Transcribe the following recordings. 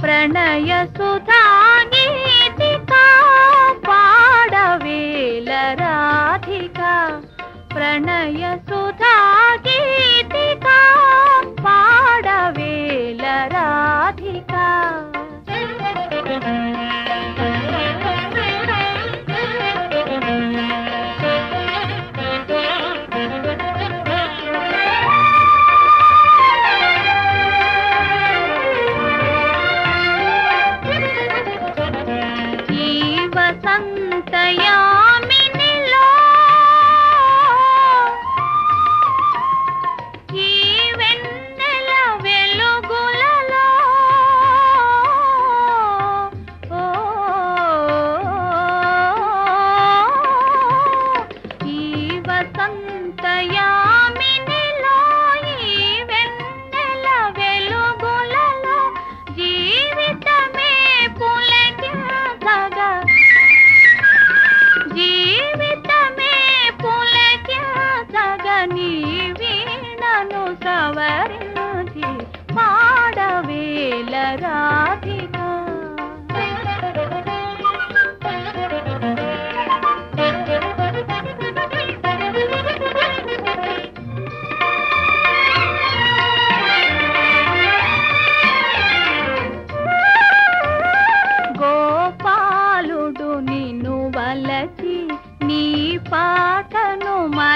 प्रणय सुत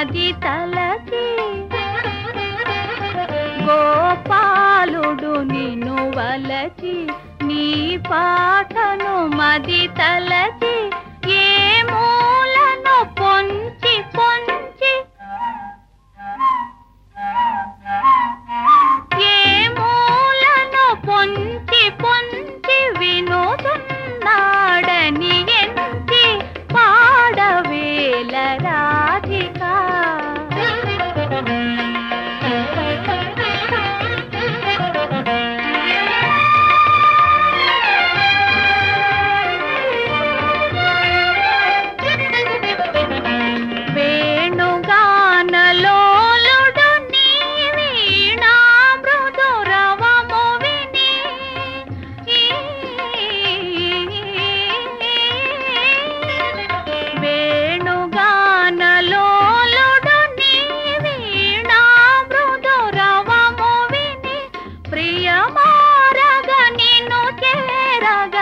మోగి తలకి గోపాలుడు నిన్ను వలచి నీ పాటను మది తల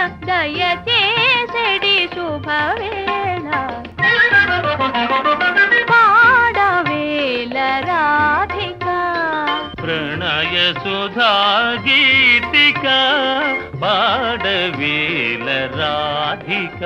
దయచేసడి శుభవేళ. పాడవేల రాధిక. ప్రణయ సుధా గీతిక పాడవేల రాధిక.